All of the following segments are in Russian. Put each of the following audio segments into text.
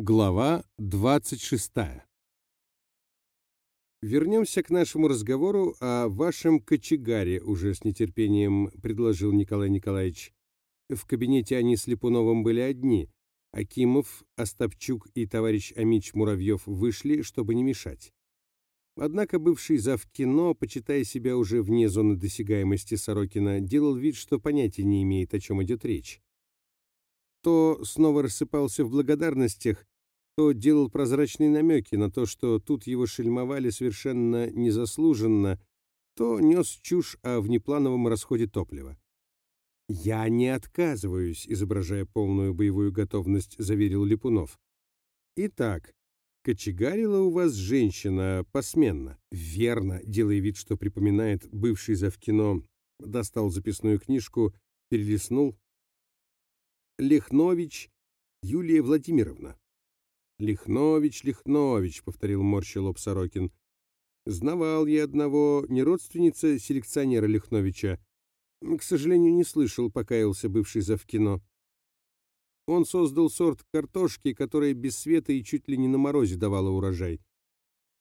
Глава 26. «Вернемся к нашему разговору о вашем кочегаре», уже с нетерпением предложил Николай Николаевич. В кабинете они с Липуновым были одни. Акимов, Остапчук и товарищ Амич Муравьев вышли, чтобы не мешать. Однако бывший зав кино, почитая себя уже вне зоны досягаемости Сорокина, делал вид, что понятия не имеет, о чем идет речь то снова рассыпался в благодарностях, то делал прозрачные намеки на то, что тут его шельмовали совершенно незаслуженно, то нес чушь о внеплановом расходе топлива. «Я не отказываюсь», — изображая полную боевую готовность, заверил Липунов. «Итак, кочегарила у вас женщина посменно?» «Верно», — делая вид, что припоминает бывший завкино, достал записную книжку, перелистнул. «Лихнович Юлия Владимировна». «Лихнович, Лихнович», — повторил морщил лоб Сорокин. «Знавал я одного, не родственница селекционера Лихновича. К сожалению, не слышал, покаялся бывший завкино. Он создал сорт картошки, которая без света и чуть ли не на морозе давала урожай.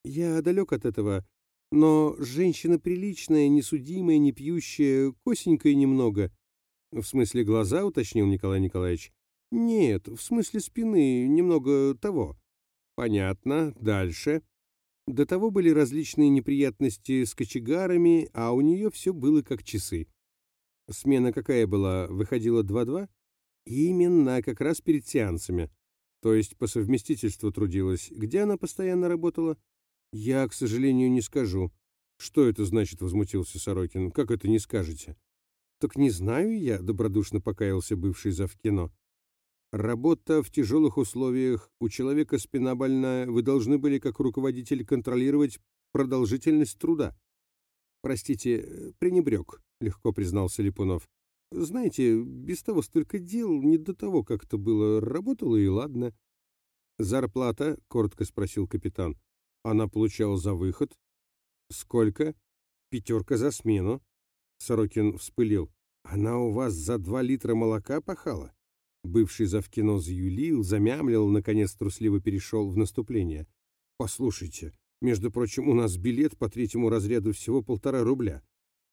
Я далек от этого, но женщина приличная, несудимая, не пьющая, косенькая немного. В смысле глаза, уточнил Николай Николаевич. Нет, в смысле спины, немного того. Понятно, дальше. До того были различные неприятности с кочегарами, а у нее все было как часы. Смена какая была? Выходила 2-2? Именно, как раз перед сеансами. То есть по совместительству трудилась. Где она постоянно работала? Я, к сожалению, не скажу. Что это значит, возмутился Сорокин. Как это не скажете? Так не знаю я, добродушно покаялся бывший завкино. Работа в тяжелых условиях, у человека спина больная, вы должны были как руководитель контролировать продолжительность труда. Простите, пренебрег, легко признался Липунов. Знаете, без того столько дел, не до того как-то было, работало и ладно. Зарплата, коротко спросил капитан. Она получала за выход. Сколько? Пятерка за смену. Сорокин вспылил. Она у вас за два литра молока пахала? Бывший завкино заюлил, замямлил, наконец трусливо перешел в наступление. «Послушайте, между прочим, у нас билет по третьему разряду всего полтора рубля.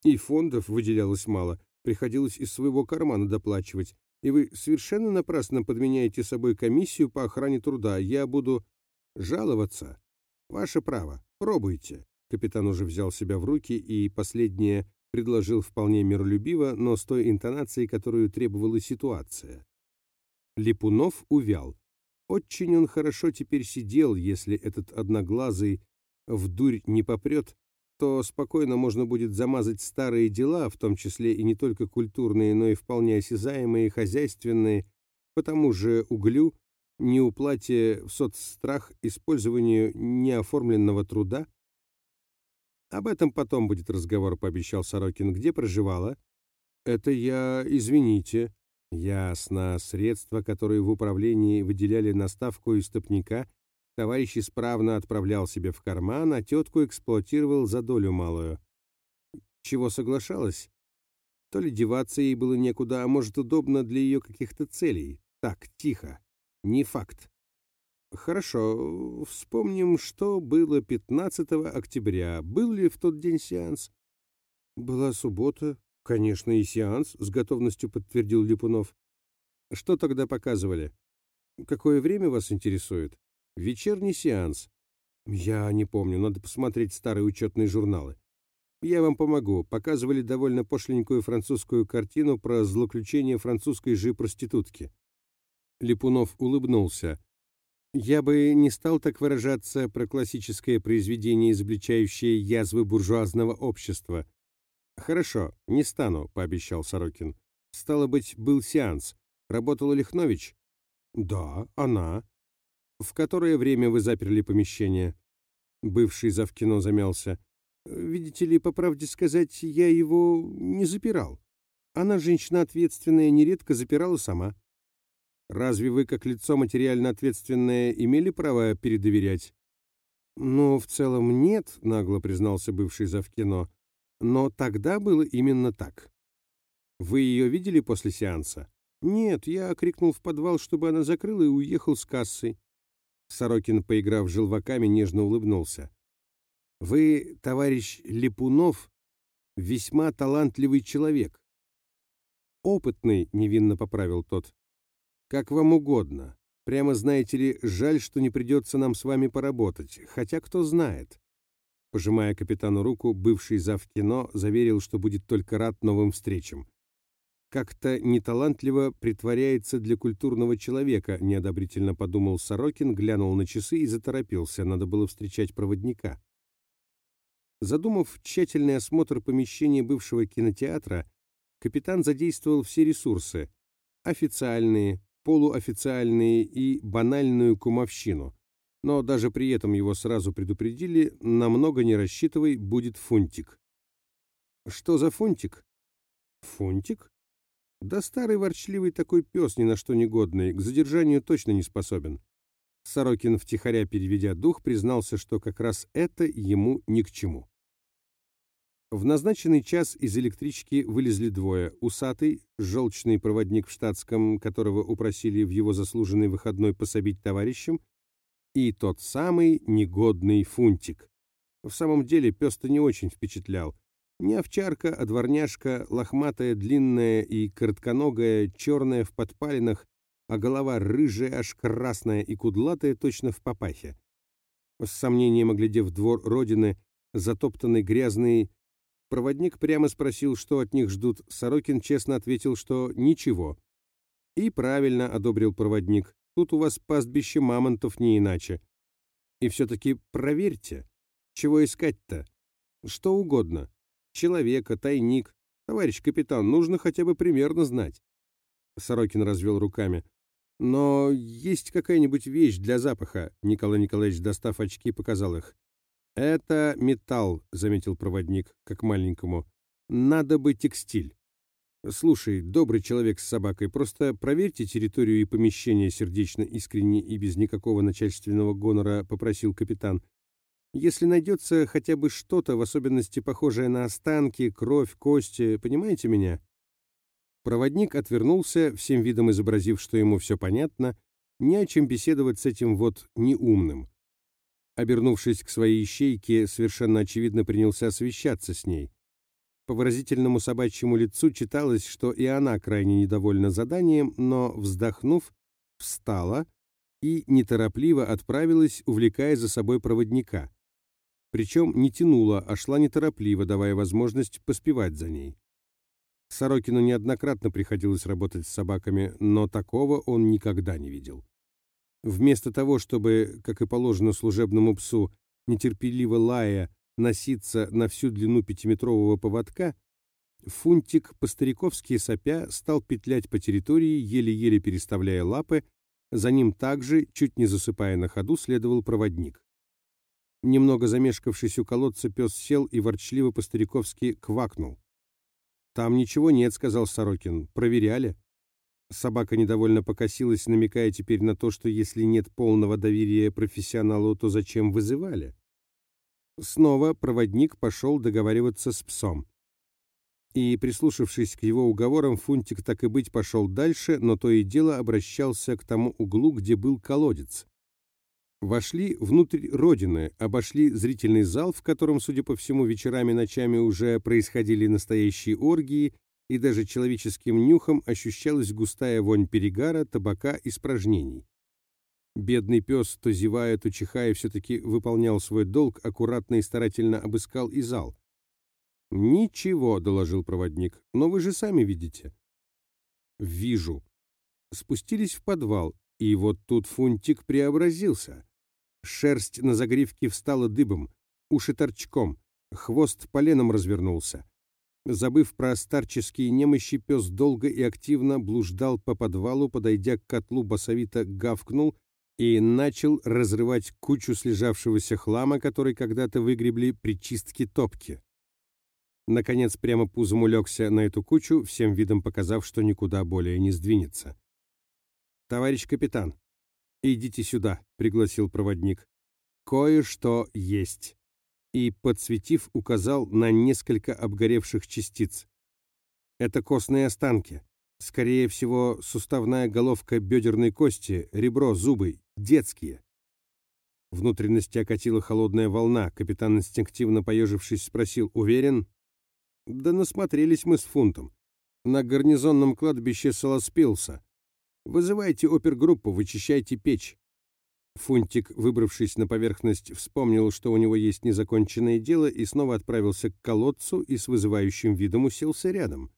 И фондов выделялось мало, приходилось из своего кармана доплачивать. И вы совершенно напрасно подменяете собой комиссию по охране труда. Я буду жаловаться. Ваше право. Пробуйте». Капитан уже взял себя в руки и последнее предложил вполне миролюбиво, но с той интонацией, которую требовала ситуация. Липунов увял. Очень он хорошо теперь сидел, если этот одноглазый в дурь не попрет, то спокойно можно будет замазать старые дела, в том числе и не только культурные, но и вполне осязаемые, хозяйственные, по тому же углю, неуплате в соцстрах, использованию неоформленного труда. Об этом потом будет разговор, пообещал Сорокин. Где проживала? Это я, извините, Ясно. Средства, которые в управлении выделяли на ставку истопника, товарищ исправно отправлял себе в карман, а тетку эксплуатировал за долю малую. Чего соглашалась? То ли деваться ей было некуда, а может, удобно для ее каких-то целей. Так, тихо. Не факт. Хорошо, вспомним, что было 15 октября. Был ли в тот день сеанс? Была суббота, «Конечно, и сеанс», — с готовностью подтвердил Липунов. «Что тогда показывали? Какое время вас интересует? Вечерний сеанс». «Я не помню, надо посмотреть старые учетные журналы». «Я вам помогу. Показывали довольно пошленькую французскую картину про злоключение французской же проститутки». Липунов улыбнулся. «Я бы не стал так выражаться про классическое произведение, изобличающее язвы буржуазного общества. «Хорошо, не стану», — пообещал Сорокин. «Стало быть, был сеанс. Работала Лихнович?» «Да, она». «В которое время вы заперли помещение?» Бывший завкино замялся. «Видите ли, по правде сказать, я его не запирал. Она, женщина ответственная, нередко запирала сама». «Разве вы, как лицо материально ответственное, имели право передоверять?» «Ну, в целом нет», — нагло признался бывший завкино. Но тогда было именно так. Вы ее видели после сеанса? Нет, я крикнул в подвал, чтобы она закрыла и уехал с кассой. Сорокин, поиграв желваками, нежно улыбнулся. «Вы, товарищ Липунов, весьма талантливый человек». «Опытный», — невинно поправил тот. «Как вам угодно. Прямо, знаете ли, жаль, что не придется нам с вами поработать. Хотя кто знает». Пожимая капитану руку, бывший зав кино заверил, что будет только рад новым встречам как-то неталантливо притворяется для культурного человека, неодобрительно подумал Сорокин, глянул на часы и заторопился, надо было встречать проводника. Задумав тщательный осмотр помещения бывшего кинотеатра, капитан задействовал все ресурсы – официальные, полуофициальные и банальную кумовщину. Но даже при этом его сразу предупредили, намного не рассчитывай, будет фунтик. Что за фунтик? Фунтик? Да старый ворчливый такой пес ни на что негодный, к задержанию точно не способен. Сорокин, втихаря переведя дух, признался, что как раз это ему ни к чему. В назначенный час из электрички вылезли двое. Усатый, желчный проводник в штатском, которого упросили в его заслуженный выходной пособить товарищам, и тот самый негодный фунтик. В самом деле пес-то не очень впечатлял. Не овчарка, а дворняжка, лохматая, длинная и коротконогая, черная в подпалинах, а голова рыжая, аж красная и кудлатая, точно в папахе. С сомнением оглядев двор родины, затоптанный, грязный, проводник прямо спросил, что от них ждут. Сорокин честно ответил, что ничего. И правильно одобрил проводник. Тут у вас пастбище мамонтов не иначе. И все-таки проверьте. Чего искать-то? Что угодно человека, тайник. Товарищ капитан, нужно хотя бы примерно знать. Сорокин развел руками. Но есть какая-нибудь вещь для запаха? Николай Николаевич, достав очки, показал их. Это металл, заметил проводник, как маленькому. Надо бы текстиль. Слушай, добрый человек с собакой, просто проверьте территорию и помещение сердечно, искренне и без никакого начальственного гонора, попросил капитан. Если найдется хотя бы что-то, в особенности похожее на останки, кровь, кости, понимаете меня?» Проводник отвернулся, всем видом изобразив, что ему все понятно, не о чем беседовать с этим вот неумным. Обернувшись к своей ищейке, совершенно очевидно принялся освещаться с ней. По выразительному собачьему лицу читалось, что и она крайне недовольна заданием, но, вздохнув, встала и неторопливо отправилась, увлекая за собой проводника. Причем не тянула, а шла неторопливо, давая возможность поспевать за ней. Сорокину неоднократно приходилось работать с собаками, но такого он никогда не видел. Вместо того, чтобы, как и положено служебному псу, нетерпеливо лая, носиться на всю длину пятиметрового поводка, Фунтик, по-стариковски сопя, стал петлять по территории, еле-еле переставляя лапы, за ним также, чуть не засыпая на ходу, следовал проводник. Немного замешкавшись у колодца, пес сел и ворчливо по-стариковски квакнул. «Там ничего нет», — сказал Сорокин. «Проверяли». Собака недовольно покосилась, намекая теперь на то, что если нет полного доверия профессионалу, то зачем вызывали? Снова проводник пошел договариваться с псом. И, прислушавшись к его уговорам, Фунтик так и быть пошел дальше, но то и дело обращался к тому углу, где был колодец. Вошли внутрь родины, обошли зрительный зал, в котором, судя по всему, вечерами и ночами уже происходили настоящие оргии, и даже человеческим нюхом ощущалась густая вонь перегара, табака испражнений. Бедный пес, то зевая, то чихая, все-таки выполнял свой долг, аккуратно и старательно обыскал и зал. «Ничего», — доложил проводник, — «но вы же сами видите». «Вижу». Спустились в подвал, и вот тут Фунтик преобразился. Шерсть на загривке встала дыбом, уши торчком, хвост поленом развернулся. Забыв про старческие немощи, пес долго и активно блуждал по подвалу, подойдя к котлу, басовито гавкнул и начал разрывать кучу слежавшегося хлама, который когда-то выгребли при чистке топки. Наконец, прямо пузом улегся на эту кучу, всем видом показав, что никуда более не сдвинется. «Товарищ капитан, «Идите сюда», — пригласил проводник. «Кое-что есть». И, подсветив, указал на несколько обгоревших частиц. «Это костные останки. Скорее всего, суставная головка бедерной кости, ребро, зубы, детские. Внутренности окатила холодная волна. Капитан, инстинктивно поежившись, спросил, «Уверен?» «Да насмотрелись мы с фунтом. На гарнизонном кладбище Солоспилса. Вызывайте опергруппу, вычищайте печь». Фунтик, выбравшись на поверхность, вспомнил, что у него есть незаконченное дело, и снова отправился к колодцу и с вызывающим видом уселся рядом.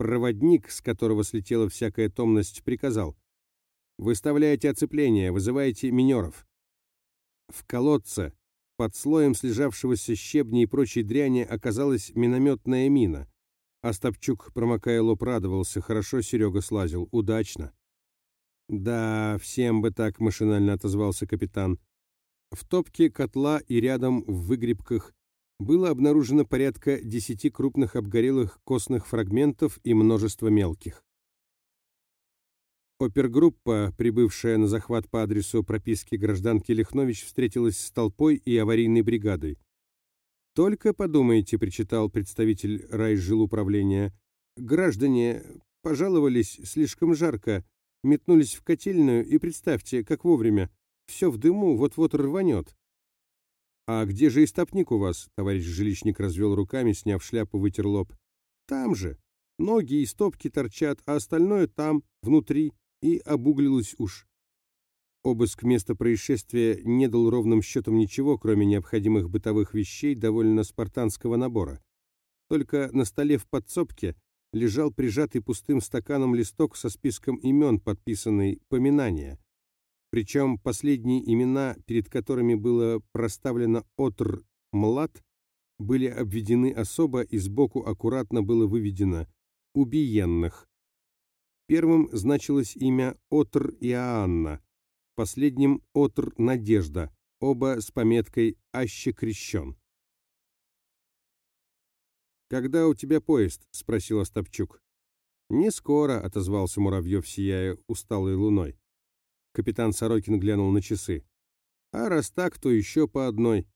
Проводник, с которого слетела всякая томность, приказал. «Выставляйте оцепление, вызывайте минеров». В колодце, под слоем слежавшегося щебня и прочей дряни, оказалась минометная мина. Остапчук, промокая лоб, радовался. Хорошо Серега слазил. Удачно. «Да, всем бы так», — машинально отозвался капитан. В топке котла и рядом в выгребках было обнаружено порядка десяти крупных обгорелых костных фрагментов и множество мелких. Опергруппа, прибывшая на захват по адресу прописки гражданки Лихнович, встретилась с толпой и аварийной бригадой. «Только подумайте», — причитал представитель райжилуправления, «граждане пожаловались слишком жарко, метнулись в котельную, и представьте, как вовремя, все в дыму, вот-вот рванет. «А где же истопник у вас?» — товарищ жилищник развел руками, сняв шляпу, вытер лоб. «Там же. Ноги и стопки торчат, а остальное там, внутри, и обуглилось уж». Обыск места происшествия не дал ровным счетом ничего, кроме необходимых бытовых вещей довольно спартанского набора. Только на столе в подсобке лежал прижатый пустым стаканом листок со списком имен, подписанный «Поминание». Причем последние имена, перед которыми было проставлено «Отр Млад», были обведены особо и сбоку аккуратно было выведено «Убиенных». Первым значилось имя Отр Иоанна, последним Отр Надежда, оба с пометкой «Аще крещен». «Когда у тебя поезд?» — спросил Остапчук. «Не скоро», — отозвался Муравьев, сияя усталой луной. Капитан Сорокин глянул на часы. «А раз так, то еще по одной».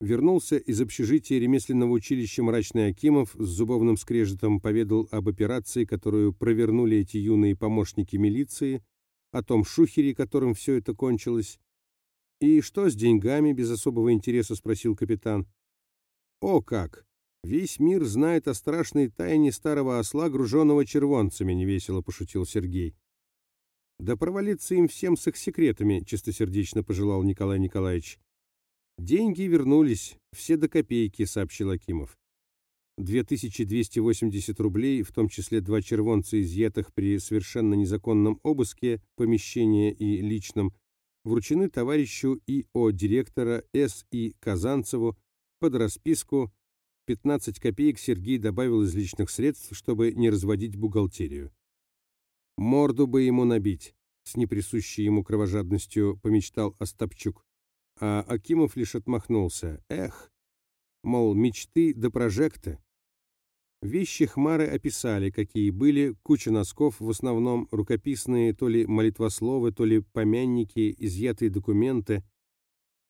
Вернулся из общежития ремесленного училища мрачный Акимов с зубовным скрежетом поведал об операции, которую провернули эти юные помощники милиции, о том шухере, которым все это кончилось. «И что с деньгами?» — без особого интереса спросил капитан. «О как! Весь мир знает о страшной тайне старого осла, груженного червонцами, невесело пошутил Сергей. Да провалиться им всем с их секретами, чистосердечно пожелал Николай Николаевич. Деньги вернулись, все до копейки, сообщил Акимов. 2280 рублей, в том числе два червонца, изъятых при совершенно незаконном обыске помещения и личном, вручены товарищу ИО директора С.И. Казанцеву под расписку 15 копеек Сергей добавил из личных средств, чтобы не разводить бухгалтерию. «Морду бы ему набить», — с неприсущей ему кровожадностью помечтал Остапчук. А Акимов лишь отмахнулся. «Эх, мол, мечты да прожекты». Вещи Хмары описали, какие были, куча носков, в основном рукописные, то ли молитвословы, то ли помянники, изъятые документы.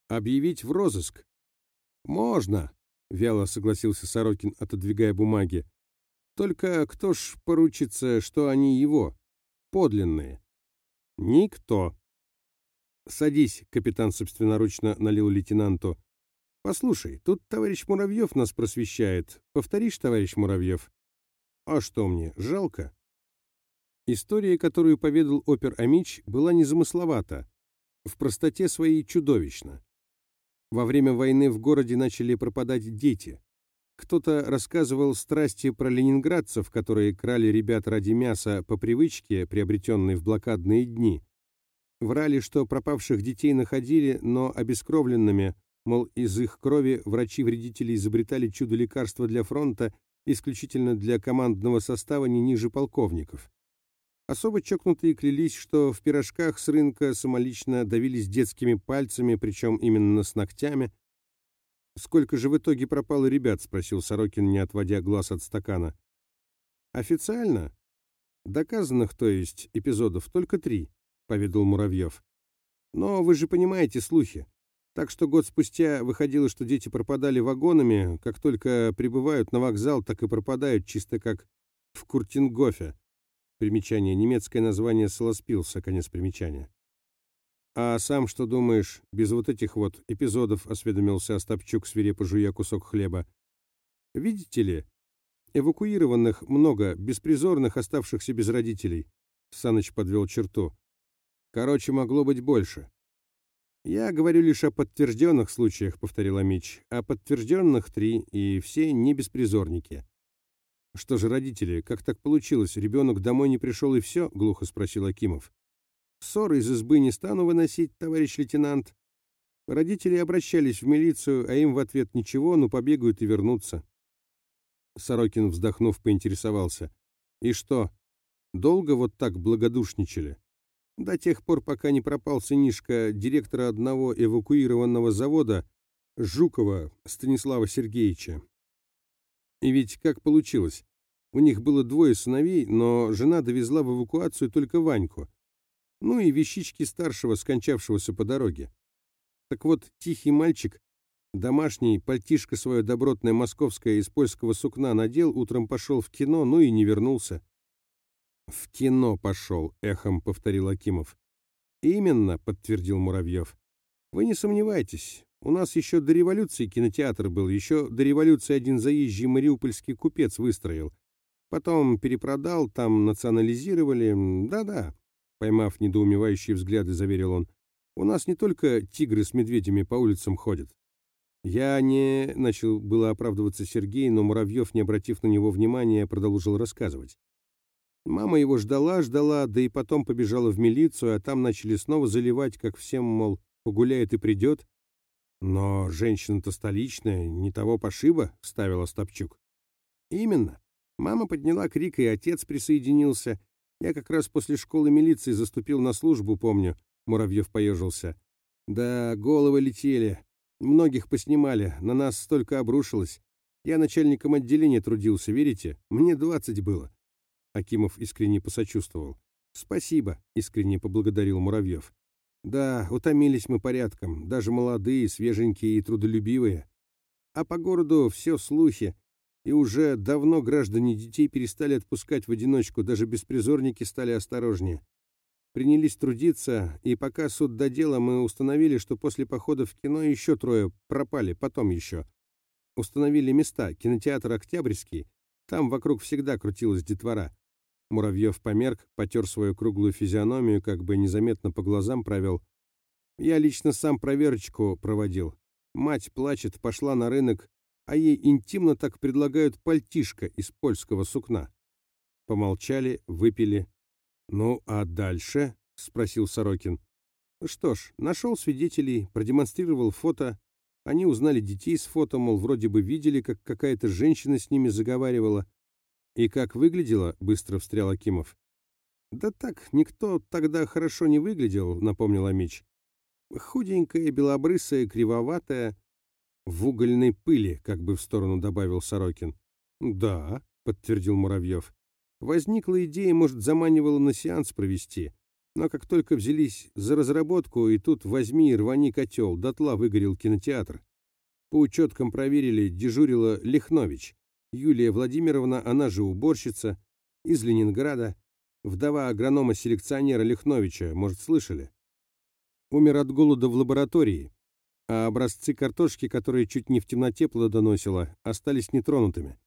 Объявить в розыск? Можно, — вяло согласился Сорокин, отодвигая бумаги. «Только кто ж поручится, что они его? Подлинные?» «Никто». «Садись», — капитан собственноручно налил лейтенанту. «Послушай, тут товарищ Муравьев нас просвещает. Повторишь, товарищ Муравьев?» «А что мне, жалко?» История, которую поведал опер Амич, была незамысловата, в простоте своей чудовищна. Во время войны в городе начали пропадать дети. Кто-то рассказывал страсти про ленинградцев, которые крали ребят ради мяса по привычке, приобретенной в блокадные дни. Врали, что пропавших детей находили, но обескровленными, мол, из их крови врачи-вредители изобретали чудо-лекарства для фронта исключительно для командного состава не ниже полковников. Особо чокнутые клялись, что в пирожках с рынка самолично давились детскими пальцами, причем именно с ногтями. «Сколько же в итоге пропало ребят?» — спросил Сорокин, не отводя глаз от стакана. «Официально? Доказанных, то есть, эпизодов только три», — поведал Муравьев. «Но вы же понимаете слухи. Так что год спустя выходило, что дети пропадали вагонами, как только прибывают на вокзал, так и пропадают, чисто как в Куртингофе. Примечание. Немецкое название Солоспилса. Конец примечания. «А сам что думаешь, без вот этих вот эпизодов?» — осведомился Остапчук, свирепо жуя кусок хлеба. «Видите ли, эвакуированных много, беспризорных, оставшихся без родителей». Саныч подвел черту. «Короче, могло быть больше». «Я говорю лишь о подтвержденных случаях», — повторила Мич. «А подтвержденных три, и все не беспризорники». «Что же родители, как так получилось? Ребенок домой не пришел и все?» — глухо спросил Акимов. Ссоры из избы не стану выносить, товарищ лейтенант. Родители обращались в милицию, а им в ответ ничего, ну побегают и вернутся. Сорокин, вздохнув, поинтересовался. И что, долго вот так благодушничали? До тех пор, пока не пропал сынишка директора одного эвакуированного завода Жукова Станислава Сергеевича. И ведь как получилось? У них было двое сыновей, но жена довезла в эвакуацию только Ваньку ну и вещички старшего, скончавшегося по дороге. Так вот, тихий мальчик, домашний, пальтишко свое добротное московское из польского сукна надел, утром пошел в кино, ну и не вернулся. «В кино пошел», — эхом повторил Акимов. «Именно», — подтвердил Муравьев. «Вы не сомневайтесь, у нас еще до революции кинотеатр был, еще до революции один заезжий мариупольский купец выстроил. Потом перепродал, там национализировали, да-да. Поймав недоумевающие взгляды, заверил он. «У нас не только тигры с медведями по улицам ходят». «Я не...» — начал было оправдываться Сергей, но Муравьев, не обратив на него внимания, продолжил рассказывать. Мама его ждала, ждала, да и потом побежала в милицию, а там начали снова заливать, как всем, мол, погуляет и придет. «Но женщина-то столичная, не того пошиба», — вставил Остапчук. «Именно. Мама подняла крик, и отец присоединился. Я как раз после школы милиции заступил на службу, помню. Муравьев поежился. Да, головы летели. Многих поснимали, на нас столько обрушилось. Я начальником отделения трудился, верите? Мне двадцать было. Акимов искренне посочувствовал. «Спасибо», — искренне поблагодарил Муравьев. «Да, утомились мы порядком, даже молодые, свеженькие и трудолюбивые. А по городу все слухи, и уже давно граждане детей перестали отпускать в одиночку, даже беспризорники стали осторожнее. Принялись трудиться, и пока суд до дела, мы установили, что после похода в кино еще трое пропали, потом еще. Установили места, кинотеатр «Октябрьский», там вокруг всегда крутилась детвора. Муравьев померк, потер свою круглую физиономию, как бы незаметно по глазам провел. Я лично сам проверочку проводил. Мать плачет, пошла на рынок, а ей интимно так предлагают пальтишко из польского сукна. Помолчали, выпили. «Ну, а дальше?» — спросил Сорокин. «Что ж, нашел свидетелей, продемонстрировал фото. Они узнали детей с фото, мол, вроде бы видели, как какая-то женщина с ними заговаривала. И как выглядела?» — быстро встрял Акимов. «Да так, никто тогда хорошо не выглядел», — напомнил Амич. «Худенькая, белобрысая, кривоватая, в угольной пыли, как бы в сторону добавил Сорокин. Да, подтвердил Муравьев. Возникла идея, может, заманивала на сеанс провести. Но как только взялись за разработку, и тут возьми и рвани котел, дотла выгорел кинотеатр. По учеткам проверили, дежурила Лихнович. Юлия Владимировна, она же уборщица, из Ленинграда, вдова агронома-селекционера Лихновича, может, слышали? Умер от голода в лаборатории а образцы картошки, которые чуть не в темноте плодоносила, остались нетронутыми.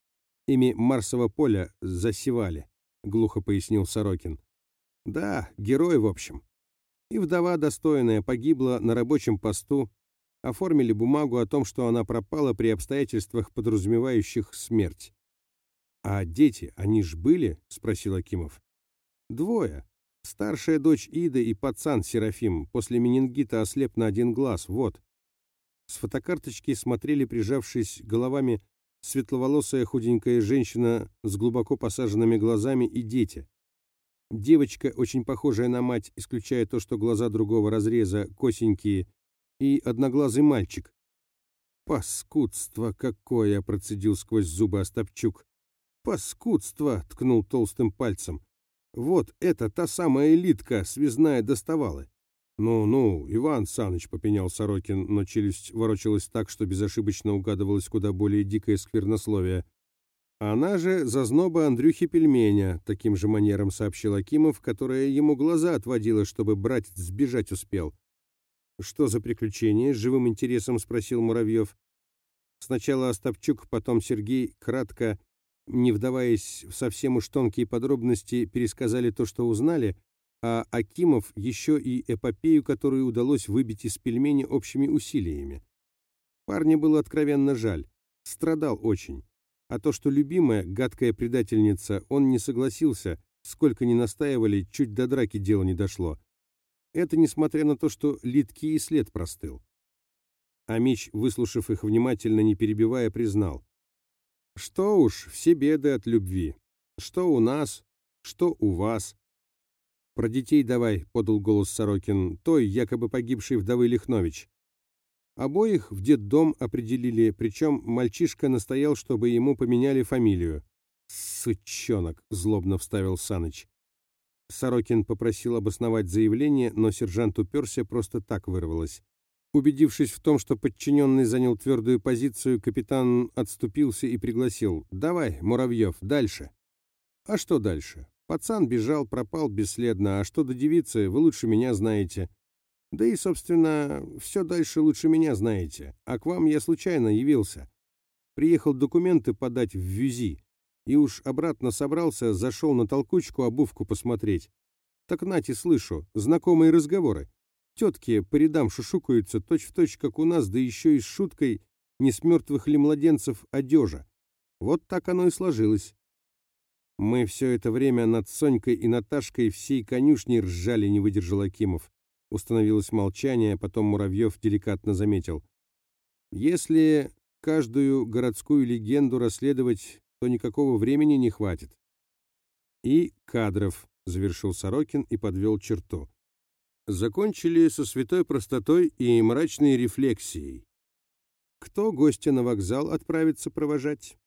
Ими Марсово поле засевали, глухо пояснил Сорокин. Да, герой, в общем. И вдова достойная погибла на рабочем посту, оформили бумагу о том, что она пропала при обстоятельствах, подразумевающих смерть. «А дети, они ж были?» — спросил Акимов. «Двое. Старшая дочь Ида и пацан Серафим после менингита ослеп на один глаз, вот. С фотокарточки смотрели, прижавшись головами, светловолосая худенькая женщина с глубоко посаженными глазами и дети. Девочка, очень похожая на мать, исключая то, что глаза другого разреза, косенькие, и одноглазый мальчик. «Паскудство какое!» — процедил сквозь зубы Остапчук. «Паскудство!» — ткнул толстым пальцем. «Вот это та самая элитка, связная доставала. «Ну-ну, Иван Саныч», — попенял Сорокин, но челюсть ворочалась так, что безошибочно угадывалось куда более дикое сквернословие. «Она же зазноба Андрюхи Пельменя», — таким же манером сообщил Акимов, которая ему глаза отводила, чтобы братец сбежать успел. «Что за приключение?» — живым интересом спросил Муравьев. Сначала Остапчук, потом Сергей кратко, не вдаваясь в совсем уж тонкие подробности, пересказали то, что узнали, а Акимов еще и эпопею, которую удалось выбить из пельмени общими усилиями. Парня было откровенно жаль, страдал очень. А то, что любимая, гадкая предательница, он не согласился, сколько ни настаивали, чуть до драки дело не дошло. Это несмотря на то, что литки и след простыл. А Мич, выслушав их внимательно, не перебивая, признал. Что уж, все беды от любви. Что у нас, что у вас. Про детей давай, подал голос Сорокин, той, якобы погибшей вдовы Лихнович. Обоих в детдом определили, причем мальчишка настоял, чтобы ему поменяли фамилию. «Сучонок!» — злобно вставил Саныч. Сорокин попросил обосновать заявление, но сержант уперся, просто так вырвалось. Убедившись в том, что подчиненный занял твердую позицию, капитан отступился и пригласил. «Давай, Муравьев, дальше». «А что дальше? Пацан бежал, пропал бесследно, а что до девицы, вы лучше меня знаете. Да и, собственно, все дальше лучше меня знаете. А к вам я случайно явился. Приехал документы подать в ВЮЗИ. И уж обратно собрался, зашел на толкучку обувку посмотреть. Так нате, слышу, знакомые разговоры. Тетки по рядам шушукаются, точь-в-точь, как у нас, да еще и с шуткой не с мертвых ли младенцев одежа. Вот так оно и сложилось. Мы все это время над Сонькой и Наташкой всей конюшни ржали, не выдержал Акимов. Установилось молчание, потом Муравьев деликатно заметил. «Если каждую городскую легенду расследовать, то никакого времени не хватит». «И кадров», — завершил Сорокин и подвел черту. Закончили со святой простотой и мрачной рефлексией. Кто гостя на вокзал отправится провожать?